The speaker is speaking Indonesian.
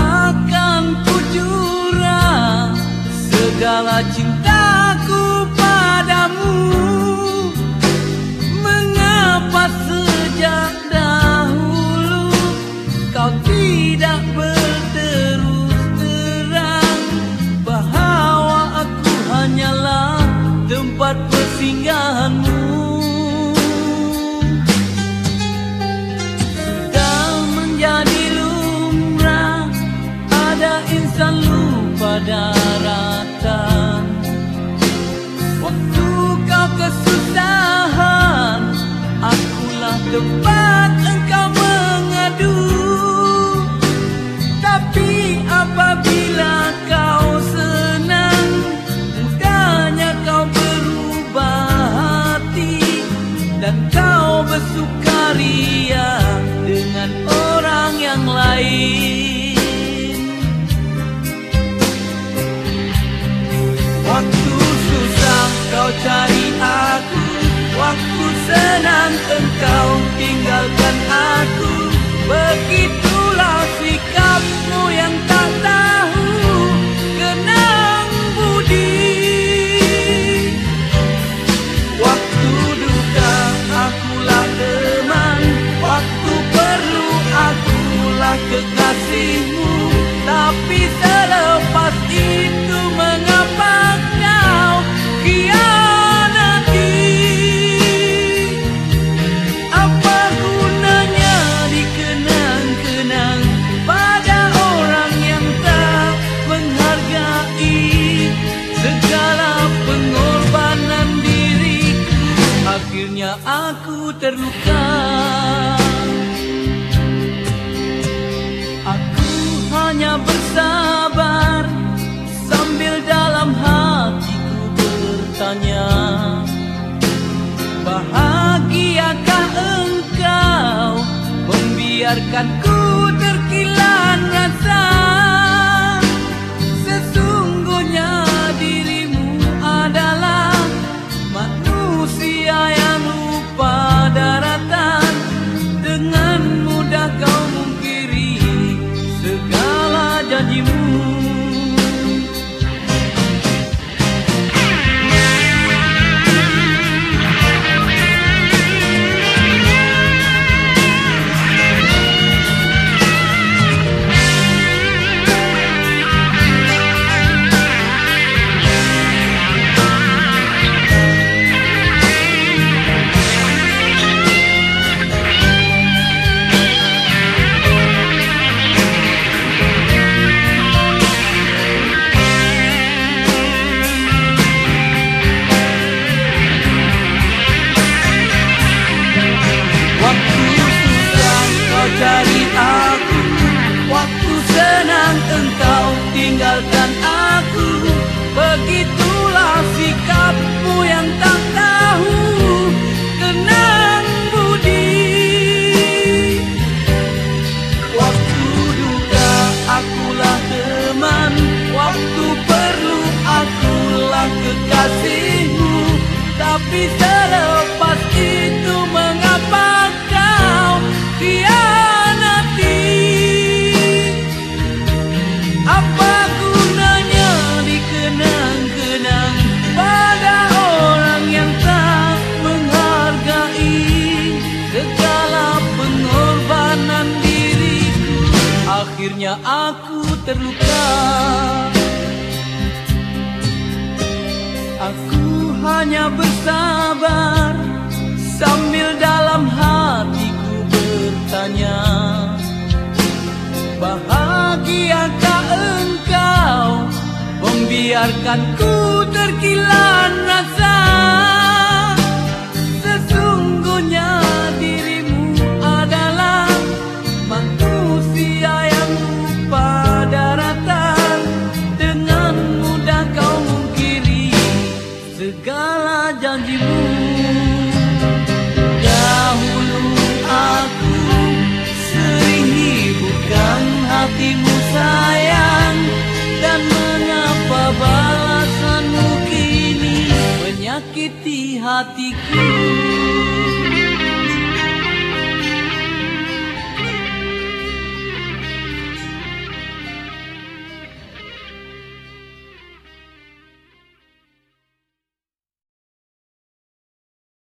akan kujura. Segala cintaku padamu. Mengapa sejak tempat engkau mengadu. Tapi apabila kau senang Mudahnya kau berubah hati. Dan kau bersukaria dengan orang yang lain. Waktu susah kau cari aku Waktu senang engkau aku. Begitulah sikapmu yang tak tahu Kenang budi. Waktu duka akulah teman Waktu perlu akulah kekasihmu. Tapi selepas itu Aku terluka. Aku hanya bersabar Sambil dalam hatiku bertanya Bahagiakah engkau Membiarkanku terkilan rasa terluka. Aku hanya bersabar Sambil dalam hatiku bertanya Bahagiakah engkau? Membiarkanku terkilan rasa Segala janjimu. Dahulu aku sering hiburkan hatimu sayang. Dan mengapa balasanmu kini menyakiti hatiku